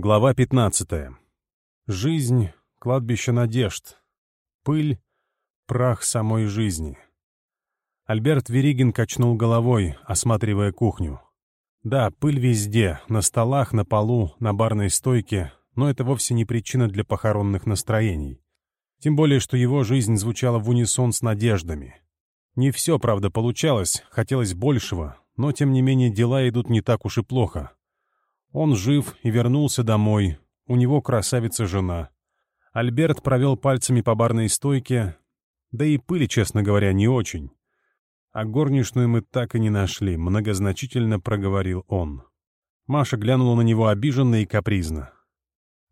Глава 15. Жизнь, кладбище надежд, пыль, прах самой жизни. Альберт Веригин качнул головой, осматривая кухню. Да, пыль везде, на столах, на полу, на барной стойке, но это вовсе не причина для похоронных настроений. Тем более, что его жизнь звучала в унисон с надеждами. Не все, правда, получалось, хотелось большего, но, тем не менее, дела идут не так уж и плохо — он жив и вернулся домой. У него красавица жена. Альберт провел пальцами по барной стойке. Да и пыли, честно говоря, не очень. А горничную мы так и не нашли, многозначительно проговорил он. Маша глянула на него обиженно и капризно.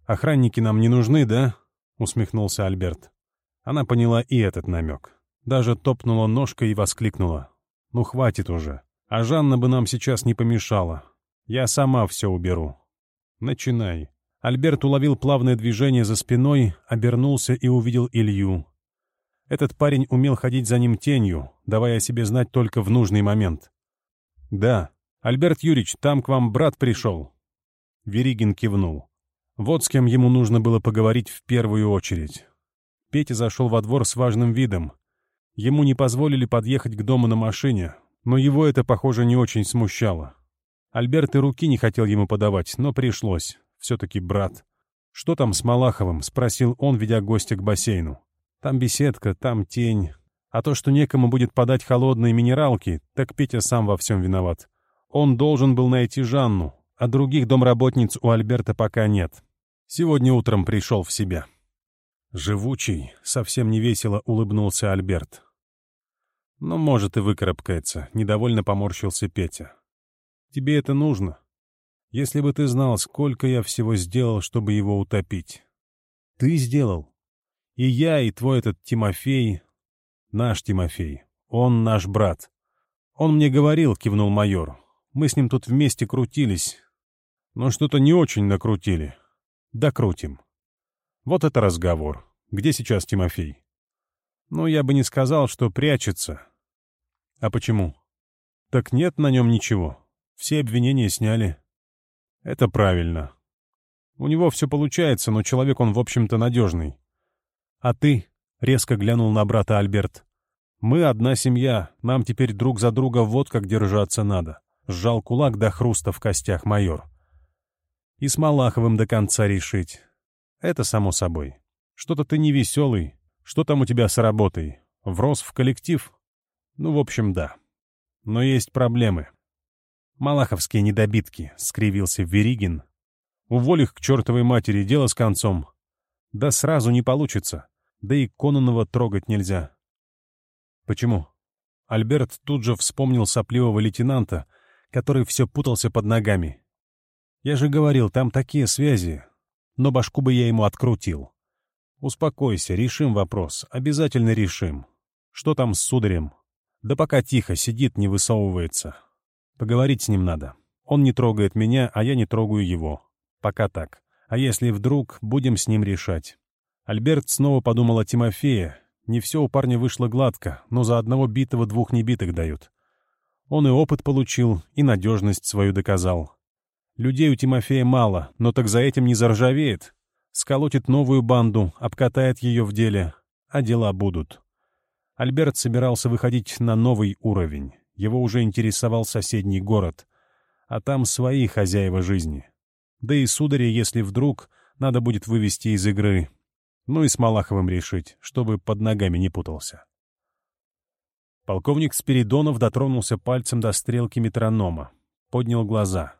«Охранники нам не нужны, да?» — усмехнулся Альберт. Она поняла и этот намек. Даже топнула ножкой и воскликнула. «Ну, хватит уже. А Жанна бы нам сейчас не помешала. Я сама все уберу. Начинай. Альберт уловил плавное движение за спиной, обернулся и увидел Илью. Этот парень умел ходить за ним тенью, давая о себе знать только в нужный момент. «Да, Альберт Юрьевич, там к вам брат пришел». Веригин кивнул. Вот с кем ему нужно было поговорить в первую очередь. Петя зашел во двор с важным видом. Ему не позволили подъехать к дому на машине, но его это, похоже, не очень смущало. Альберт и руки не хотел ему подавать, но пришлось. Все-таки брат. «Что там с Малаховым?» — спросил он, ведя гостя к бассейну. «Там беседка, там тень. А то, что некому будет подать холодные минералки, так Петя сам во всем виноват. Он должен был найти Жанну, а других домработниц у Альберта пока нет. Сегодня утром пришел в себя». «Живучий», — совсем невесело улыбнулся Альберт. «Ну, может, и выкарабкается», — недовольно поморщился Петя. Тебе это нужно. Если бы ты знал, сколько я всего сделал, чтобы его утопить. Ты сделал. И я, и твой этот Тимофей. Наш Тимофей. Он наш брат. Он мне говорил, кивнул майор. Мы с ним тут вместе крутились. Но что-то не очень накрутили. Докрутим. Вот это разговор. Где сейчас Тимофей? Ну, я бы не сказал, что прячется. А почему? Так нет на нем ничего. Все обвинения сняли. Это правильно. У него все получается, но человек он, в общем-то, надежный. А ты, — резко глянул на брата Альберт, — мы одна семья, нам теперь друг за друга вот как держаться надо. Сжал кулак до хруста в костях майор. И с Малаховым до конца решить. Это само собой. Что-то ты не веселый. Что там у тебя с работой? Врос в коллектив? Ну, в общем, да. Но есть проблемы. «Малаховские недобитки», — скривился Веригин. «Уволь их к чертовой матери, дело с концом». «Да сразу не получится. Да и Кононова трогать нельзя». «Почему?» Альберт тут же вспомнил сопливого лейтенанта, который все путался под ногами. «Я же говорил, там такие связи. Но башку бы я ему открутил». «Успокойся, решим вопрос. Обязательно решим. Что там с сударем?» «Да пока тихо, сидит, не высовывается. Поговорить с ним надо. Он не трогает меня, а я не трогаю его. Пока так. А если вдруг, будем с ним решать. Альберт снова подумал о Тимофее. Не все у парня вышло гладко, но за одного битого двух небитых дают. Он и опыт получил, и надежность свою доказал. Людей у Тимофея мало, но так за этим не заржавеет. Сколотит новую банду, обкатает ее в деле. А дела будут. Альберт собирался выходить на новый уровень. Его уже интересовал соседний город. А там свои хозяева жизни. Да и сударя, если вдруг, надо будет вывести из игры. Ну и с Малаховым решить, чтобы под ногами не путался. Полковник Спиридонов дотронулся пальцем до стрелки метронома. Поднял глаза.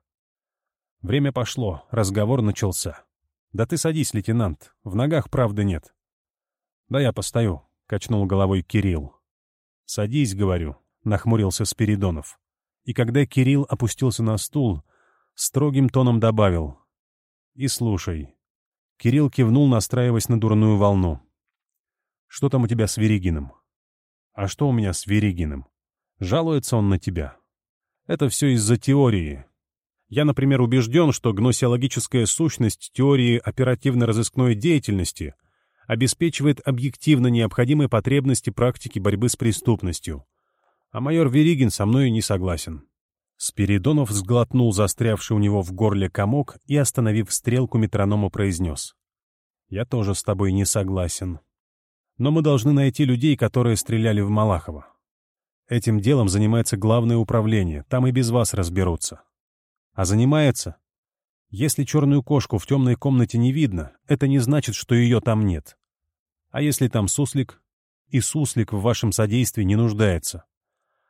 Время пошло, разговор начался. «Да ты садись, лейтенант, в ногах правды нет». «Да я постою», — качнул головой Кирилл. «Садись», — говорю, нахмурился Спиридонов. И когда Кирилл опустился на стул, строгим тоном добавил «И слушай». Кирилл кивнул, настраиваясь на дурную волну. «Что там у тебя с Веригиным?» «А что у меня с Веригиным?» «Жалуется он на тебя». «Это все из-за теории», я, например, убежден, что гносиологическая сущность теории оперативно-розыскной деятельности обеспечивает объективно необходимые потребности практики борьбы с преступностью а майор Веригин со мною не согласен». Спиридонов сглотнул застрявший у него в горле комок и, остановив стрелку метронома, произнес. «Я тоже с тобой не согласен. Но мы должны найти людей, которые стреляли в Малахова. Этим делом занимается главное управление, там и без вас разберутся. А занимается? Если черную кошку в темной комнате не видно, это не значит, что ее там нет. А если там суслик? И суслик в вашем содействии не нуждается.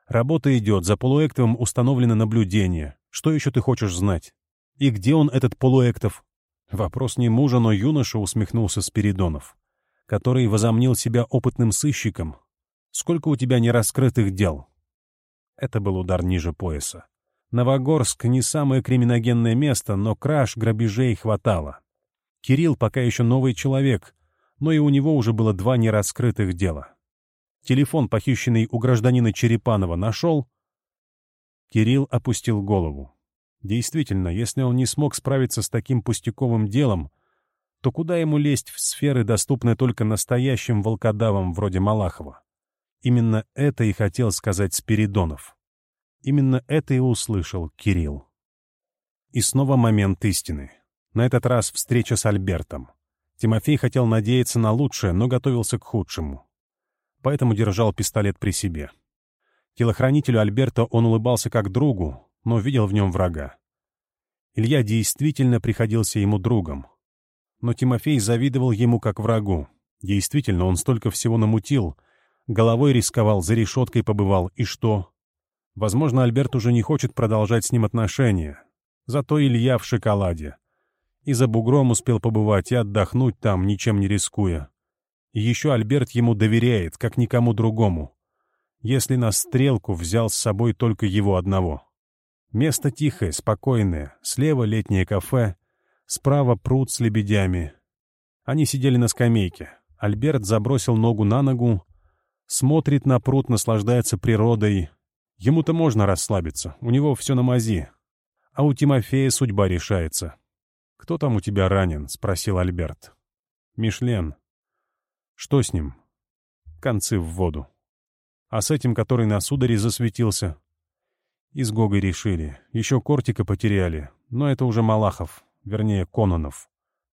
Работа идет, за полуэктовым установлено наблюдение. Что еще ты хочешь знать? И где он, этот полуэктов? Вопрос не мужа, но юноша усмехнулся Спиридонов, который возомнил себя опытным сыщиком. Сколько у тебя нераскрытых дел? Это был удар ниже пояса. Новогорск — не самое криминогенное место, но краж, грабежей хватало. Кирилл пока еще новый человек, но и у него уже было два нераскрытых дела. Телефон, похищенный у гражданина Черепанова, нашел? Кирилл опустил голову. Действительно, если он не смог справиться с таким пустяковым делом, то куда ему лезть в сферы, доступные только настоящим волкодавам вроде Малахова? Именно это и хотел сказать Спиридонов. Именно это и услышал Кирилл. И снова момент истины. На этот раз встреча с Альбертом. Тимофей хотел надеяться на лучшее, но готовился к худшему поэтому держал пистолет при себе. Телохранителю Альберта он улыбался как другу, но видел в нем врага. Илья действительно приходился ему другом. Но Тимофей завидовал ему как врагу. Действительно, он столько всего намутил, головой рисковал, за решеткой побывал, и что? Возможно, Альберт уже не хочет продолжать с ним отношения. Зато Илья в шоколаде. И за бугром успел побывать и отдохнуть там, ничем не рискуя. И еще Альберт ему доверяет, как никому другому. Если на стрелку взял с собой только его одного. Место тихое, спокойное, слева летнее кафе, справа пруд с лебедями. Они сидели на скамейке. Альберт забросил ногу на ногу, смотрит на пруд, наслаждается природой. Ему-то можно расслабиться, у него все на мази. А у Тимофея судьба решается. «Кто там у тебя ранен?» — спросил Альберт. «Мишлен», что с ним? Концы в воду. А с этим, который на сударе засветился? Из Гога решили. Еще Кортика потеряли. Но это уже Малахов. Вернее, Кононов.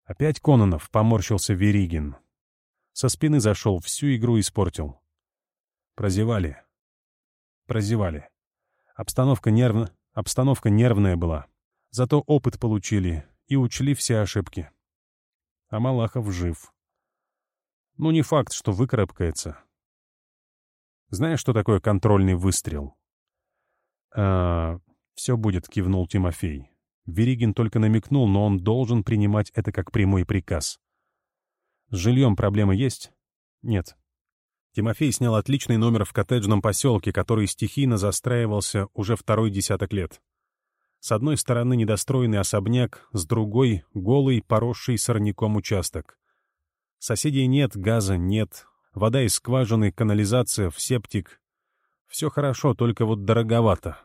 Опять Кононов, поморщился Веригин. Со спины зашел, всю игру испортил. Прозевали. Прозевали. Обстановка, нервна... Обстановка нервная была. Зато опыт получили и учли все ошибки. А Малахов жив но не факт, что выкарабкается. Знаешь, что такое контрольный выстрел? А, «Э, «Все будет», — кивнул Тимофей. Веригин только намекнул, но он должен принимать это как прямой приказ. «С жильем проблемы есть?» «Нет». Тимофей снял отличный номер в коттеджном поселке, который стихийно застраивался уже второй десяток лет. С одной стороны недостроенный особняк, с другой — голый, поросший сорняком участок. Соседей нет, газа нет, вода из скважины, канализация в септик. Все хорошо, только вот дороговато.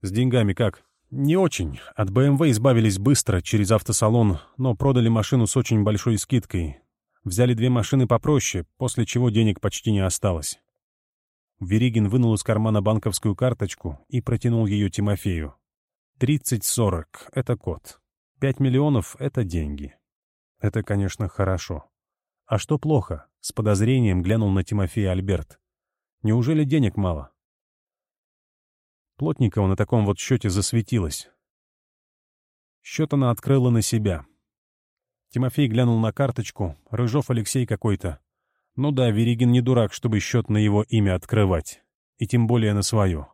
С деньгами как? Не очень. От БМВ избавились быстро, через автосалон, но продали машину с очень большой скидкой. Взяли две машины попроще, после чего денег почти не осталось. Веригин вынул из кармана банковскую карточку и протянул ее Тимофею. «Тридцать-сорок — это код. Пять миллионов — это деньги. Это, конечно, хорошо. «А что плохо?» — с подозрением глянул на Тимофея Альберт. «Неужели денег мало?» Плотникова на таком вот счете засветилась. Счет она открыла на себя. Тимофей глянул на карточку, Рыжов Алексей какой-то. Ну да, Веригин не дурак, чтобы счет на его имя открывать. И тем более на свое.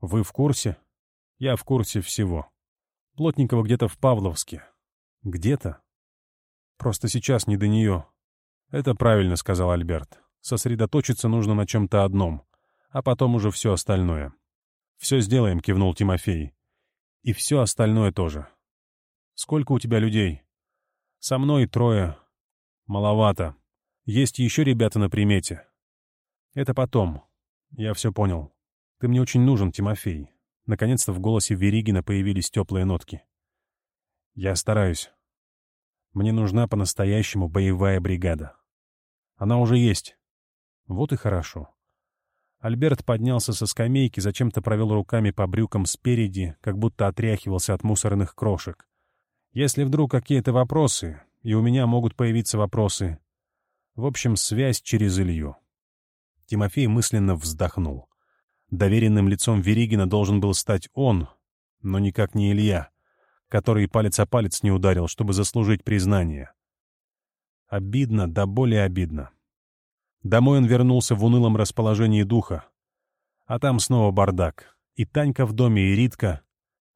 «Вы в курсе?» «Я в курсе всего. Плотникова где-то в Павловске. Где-то?» Просто сейчас не до нее. Это правильно, сказал Альберт. Сосредоточиться нужно на чем-то одном, а потом уже все остальное. Все сделаем, кивнул Тимофей. И все остальное тоже. Сколько у тебя людей? Со мной трое. Маловато. Есть еще ребята на примете. Это потом. Я все понял. Ты мне очень нужен, Тимофей. Наконец-то в голосе Веригина появились теплые нотки. Я стараюсь. Мне нужна по-настоящему боевая бригада. Она уже есть. Вот и хорошо. Альберт поднялся со скамейки, зачем-то провел руками по брюкам спереди, как будто отряхивался от мусорных крошек. Если вдруг какие-то вопросы, и у меня могут появиться вопросы. В общем, связь через Илью. Тимофей мысленно вздохнул. Доверенным лицом Веригина должен был стать он, но никак не Илья который палец о палец не ударил, чтобы заслужить признание. Обидно, да более обидно. Домой он вернулся в унылом расположении духа. А там снова бардак. И Танька в доме, и Ритка.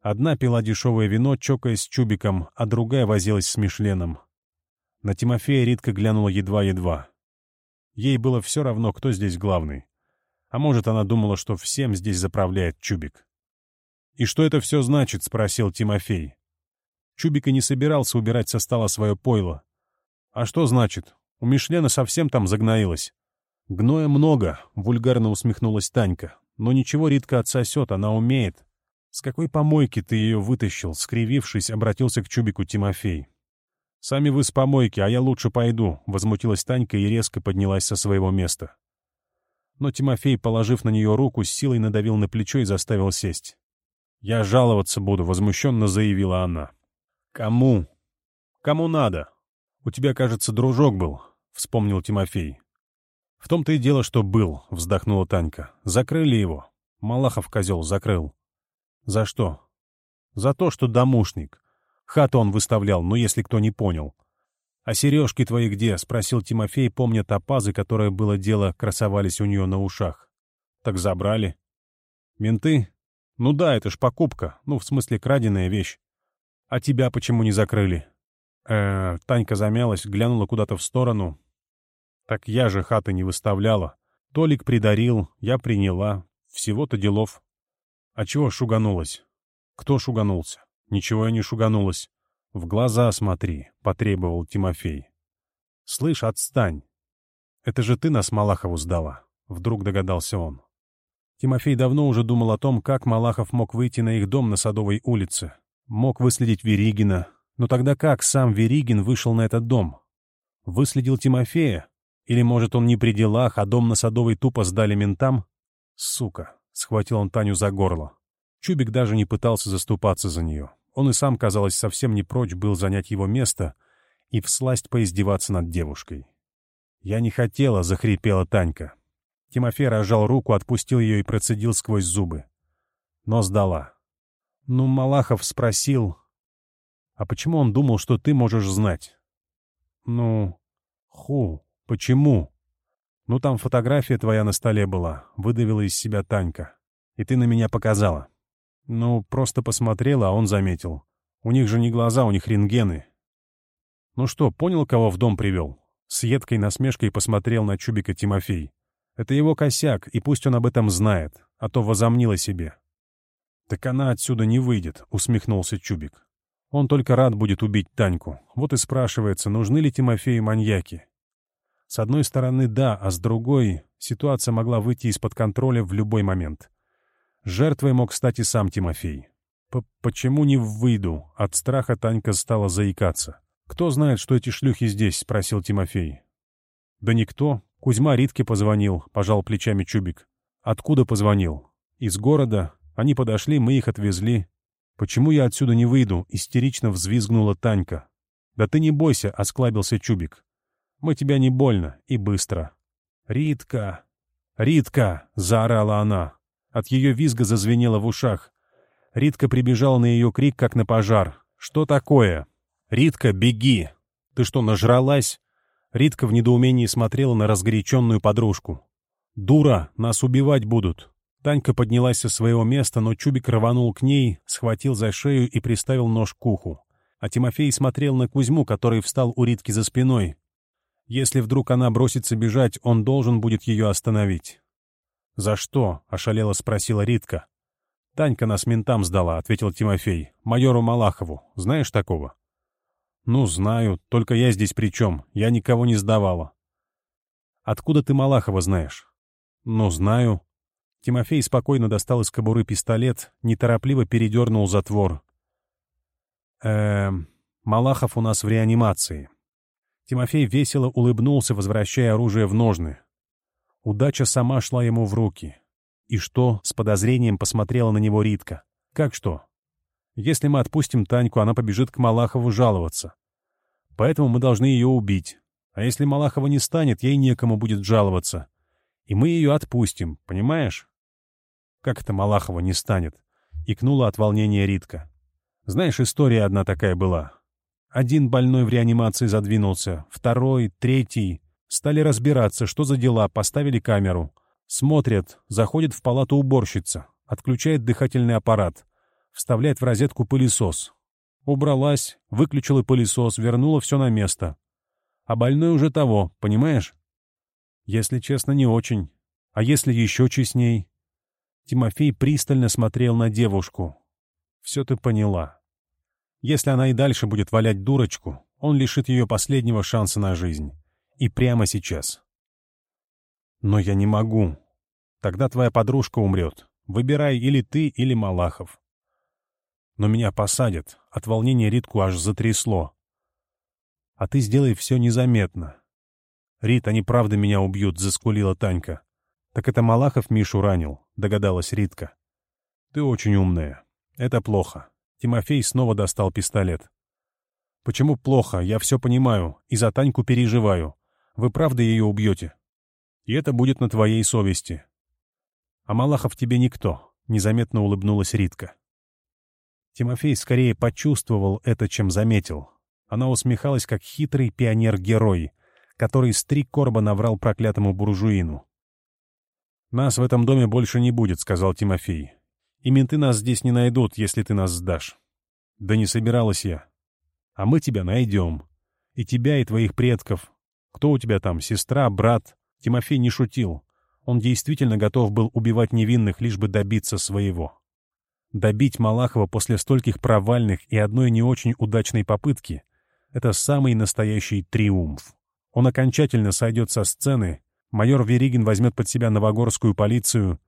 Одна пила дешевое вино, чокаясь с чубиком, а другая возилась с Мишленом. На Тимофея Ритка глянула едва-едва. Ей было все равно, кто здесь главный. А может, она думала, что всем здесь заправляет чубик. «И что это все значит?» — спросил Тимофей. Чубик и не собирался убирать со стола свое пойло. «А что значит? У Мишлена совсем там загноилось». «Гноя много», — вульгарно усмехнулась Танька. «Но ничего Ритка отсосет, она умеет». «С какой помойки ты ее вытащил?» — скривившись, обратился к Чубику Тимофей. «Сами вы с помойки, а я лучше пойду», — возмутилась Танька и резко поднялась со своего места. Но Тимофей, положив на нее руку, с силой надавил на плечо и заставил сесть. «Я жаловаться буду», — возмущенно заявила она. «Кому? Кому надо? У тебя, кажется, дружок был», — вспомнил Тимофей. «В том-то и дело, что был», — вздохнула Танька. «Закрыли его. Малахов козел закрыл». «За что?» «За то, что домушник. Хату он выставлял, но ну, если кто не понял». «А сережки твои где?» — спросил Тимофей, помня топазы, которые было дело, красовались у нее на ушах. «Так забрали». «Менты?» «Ну да, это ж покупка. Ну, в смысле, краденая вещь. «А тебя почему не закрыли?» э -э, Танька замялась, глянула куда-то в сторону. «Так я же хаты не выставляла. Толик придарил, я приняла. Всего-то делов». «А чего шуганулась?» «Кто шуганулся?» «Ничего я не шуганулась. В глаза смотри», — потребовал Тимофей. «Слышь, отстань. Это же ты нас Малахову сдала», — вдруг догадался он. Тимофей давно уже думал о том, как Малахов мог выйти на их дом на Садовой улице. Мог выследить Веригина, но тогда как сам Веригин вышел на этот дом? Выследил Тимофея? Или, может, он не при делах, а дом на Садовой тупо сдали ментам? Сука! — схватил он Таню за горло. Чубик даже не пытался заступаться за нее. Он и сам, казалось, совсем не прочь был занять его место и всласть поиздеваться над девушкой. «Я не хотела», — захрипела Танька. Тимофей разжал руку, отпустил ее и процедил сквозь зубы. Но сдала. Ну, Малахов спросил, «А почему он думал, что ты можешь знать?» «Ну, ху, почему?» «Ну, там фотография твоя на столе была, выдавила из себя Танька. И ты на меня показала». «Ну, просто посмотрела, а он заметил. У них же не глаза, у них рентгены». «Ну что, понял, кого в дом привел?» С едкой насмешкой посмотрел на Чубика Тимофей. «Это его косяк, и пусть он об этом знает, а то возомнил о себе. «Так она отсюда не выйдет», — усмехнулся Чубик. «Он только рад будет убить Таньку. Вот и спрашивается, нужны ли Тимофею маньяки». С одной стороны, да, а с другой, ситуация могла выйти из-под контроля в любой момент. Жертвой мог стать и сам Тимофей. П «Почему не выйду?» — от страха Танька стала заикаться. «Кто знает, что эти шлюхи здесь?» — спросил Тимофей. «Да никто. Кузьма Ритке позвонил», — пожал плечами Чубик. «Откуда позвонил?» «Из города. Они подошли, мы их отвезли. «Почему я отсюда не выйду?» — истерично взвизгнула Танька. «Да ты не бойся», — осклабился Чубик. «Мы тебя не больно и быстро». «Ритка! Ритка!» — заорала она. От ее визга зазвенело в ушах. Ритка прибежала на ее крик, как на пожар. «Что такое?» «Ритка, беги!» «Ты что, нажралась?» Ритка в недоумении смотрела на разгоряченную подружку. «Дура! Нас убивать будут!» Танька поднялась со своего места, но Чубик рванул к ней, схватил за шею и приставил нож к уху. А Тимофей смотрел на Кузьму, который встал у Ритки за спиной. Если вдруг она бросится бежать, он должен будет ее остановить. «За что?» — ошалело спросила Ритка. «Танька нас ментам сдала», — ответил Тимофей. «Майору Малахову. Знаешь такого?» «Ну, знаю. Только я здесь при чем? Я никого не сдавала». «Откуда ты Малахова знаешь?» «Ну, знаю. Тимофей спокойно достал из кобуры пистолет, неторопливо передернул затвор. «Эм, Малахов у нас в реанимации». Тимофей весело улыбнулся, возвращая оружие в ножны. Удача сама шла ему в руки. И что, с подозрением посмотрела на него Ритка. «Как что? Если мы отпустим Таньку, она побежит к Малахову жаловаться. Поэтому мы должны ее убить. А если Малахова не станет, ей некому будет жаловаться. И мы ее отпустим, понимаешь? Как это Малахова не станет? Икнула от волнения Ритка. Знаешь, история одна такая была. Один больной в реанимации задвинулся, второй, третий. Стали разбираться, что за дела, поставили камеру. Смотрят, заходит в палату уборщица, отключает дыхательный аппарат, вставляет в розетку пылесос. Убралась, выключила пылесос, вернула все на место. А больной уже того, понимаешь? Если честно, не очень. А если еще честней? Тимофей пристально смотрел на девушку. Все ты поняла. Если она и дальше будет валять дурочку, он лишит ее последнего шанса на жизнь. И прямо сейчас. Но я не могу. Тогда твоя подружка умрет. Выбирай или ты, или Малахов. Но меня посадят. От волнения Ритку аж затрясло. А ты сделай все незаметно. «Рит, они правда меня убьют», — заскулила Танька. «Так это Малахов Мишу ранил», — догадалась Ритка. «Ты очень умная. Это плохо». Тимофей снова достал пистолет. «Почему плохо? Я все понимаю. И за Таньку переживаю. Вы правда ее убьете. И это будет на твоей совести». «А Малахов тебе никто», — незаметно улыбнулась Ритка. Тимофей скорее почувствовал это, чем заметил. Она усмехалась, как хитрый пионер-герой, который Стрик Корба наврал проклятому буржуину. «Нас в этом доме больше не будет», — сказал Тимофей. «И менты нас здесь не найдут, если ты нас сдашь». «Да не собиралась я». «А мы тебя найдем. И тебя, и твоих предков. Кто у тебя там, сестра, брат?» Тимофей не шутил. Он действительно готов был убивать невинных, лишь бы добиться своего. Добить Малахова после стольких провальных и одной не очень удачной попытки — это самый настоящий триумф. Он окончательно сойдет со сцены, майор Веригин возьмет под себя новогорскую полицию,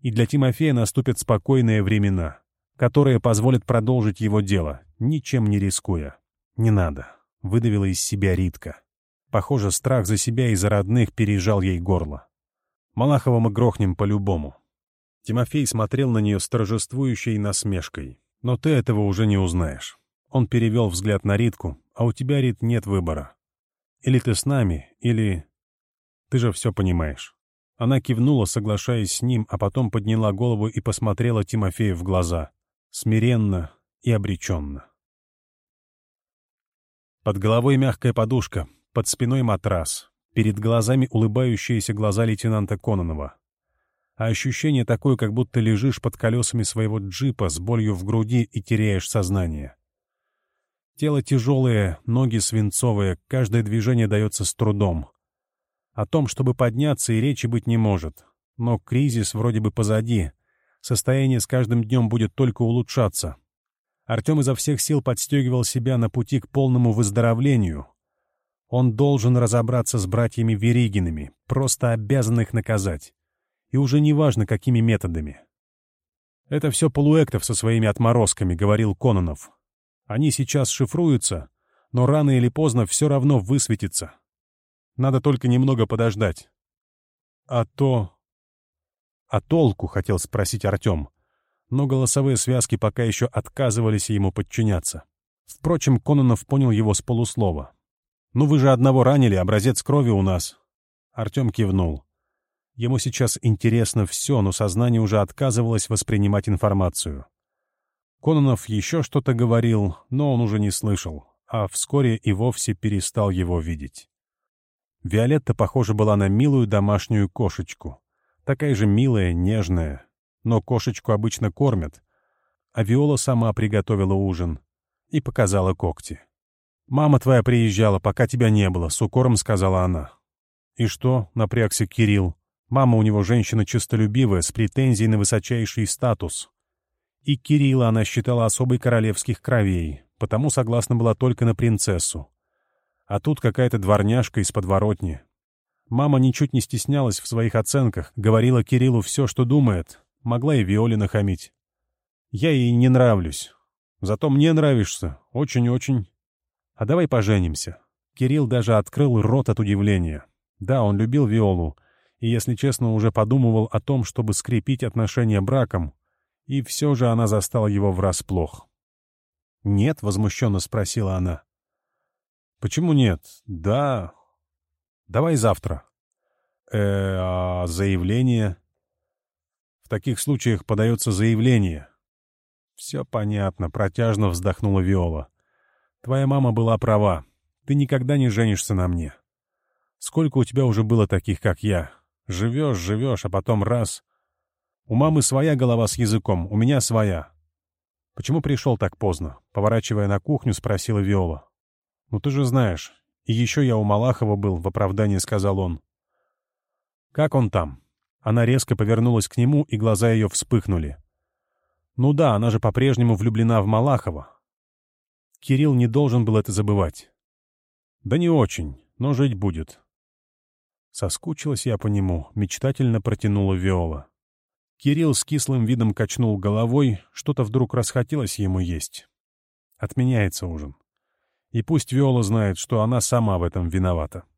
и для Тимофея наступят спокойные времена, которые позволят продолжить его дело, ничем не рискуя. «Не надо», — выдавила из себя Ритка. Похоже, страх за себя и за родных пережал ей горло. «Малахова мы грохнем по-любому». Тимофей смотрел на нее с торжествующей насмешкой. «Но ты этого уже не узнаешь». Он перевел взгляд на Ритку, а у тебя, Рит, нет выбора. Или ты с нами, или... Ты же все понимаешь». Она кивнула, соглашаясь с ним, а потом подняла голову и посмотрела Тимофею в глаза. Смиренно и обреченно. Под головой мягкая подушка, под спиной матрас, перед глазами улыбающиеся глаза лейтенанта Кононова. А ощущение такое, как будто лежишь под колесами своего джипа с болью в груди и теряешь сознание. Тело тяжелое, ноги свинцовые, каждое движение дается с трудом. О том, чтобы подняться, и речи быть не может. Но кризис вроде бы позади. Состояние с каждым днем будет только улучшаться. Артем изо всех сил подстегивал себя на пути к полному выздоровлению. Он должен разобраться с братьями Веригинами, просто обязан их наказать. И уже неважно, какими методами. «Это все полуэктов со своими отморозками», — говорил Кононов. Они сейчас шифруются, но рано или поздно все равно высветится. Надо только немного подождать. А то... А толку, хотел спросить Артем. Но голосовые связки пока еще отказывались ему подчиняться. Впрочем, Кононов понял его с полуслова. «Ну вы же одного ранили, образец крови у нас». Артем кивнул. Ему сейчас интересно все, но сознание уже отказывалось воспринимать информацию. Кононов еще что-то говорил, но он уже не слышал, а вскоре и вовсе перестал его видеть. Виолетта, похоже, была на милую домашнюю кошечку. Такая же милая, нежная. Но кошечку обычно кормят. А Виола сама приготовила ужин и показала когти. «Мама твоя приезжала, пока тебя не было», — с укором сказала она. «И что?» — напрягся Кирилл. «Мама у него женщина честолюбивая, с претензией на высочайший статус. И Кирилла она считала особой королевских кровей, потому согласна была только на принцессу. А тут какая-то дворняжка из подворотни. Мама ничуть не стеснялась в своих оценках, говорила Кириллу все, что думает, могла и Виоле нахамить. «Я ей не нравлюсь. Зато мне нравишься. Очень-очень. А давай поженимся». Кирилл даже открыл рот от удивления. Да, он любил Виолу, и, если честно, уже подумывал о том, чтобы скрепить отношения браком, и все же она застала его врасплох. «Нет?» — возмущенно спросила она. «Почему нет? Да. Давай завтра». «Э, а заявление?» «В таких случаях подается заявление». «Все понятно», — протяжно вздохнула Виола. «Твоя мама была права. Ты никогда не женишься на мне. Сколько у тебя уже было таких, как я? Живешь, живешь, а потом раз у мамы своя голова с языком, у меня своя. Почему пришел так поздно? Поворачивая на кухню, спросила Виола. Ну ты же знаешь. И еще я у Малахова был, в оправдании сказал он. Как он там? Она резко повернулась к нему, и глаза ее вспыхнули. Ну да, она же по-прежнему влюблена в Малахова. Кирилл не должен был это забывать. Да не очень, но жить будет. Соскучилась я по нему, мечтательно протянула Виола. Кирилл с кислым видом качнул головой, что-то вдруг расхотелось ему есть. Отменяется ужин. И пусть Виола знает, что она сама в этом виновата.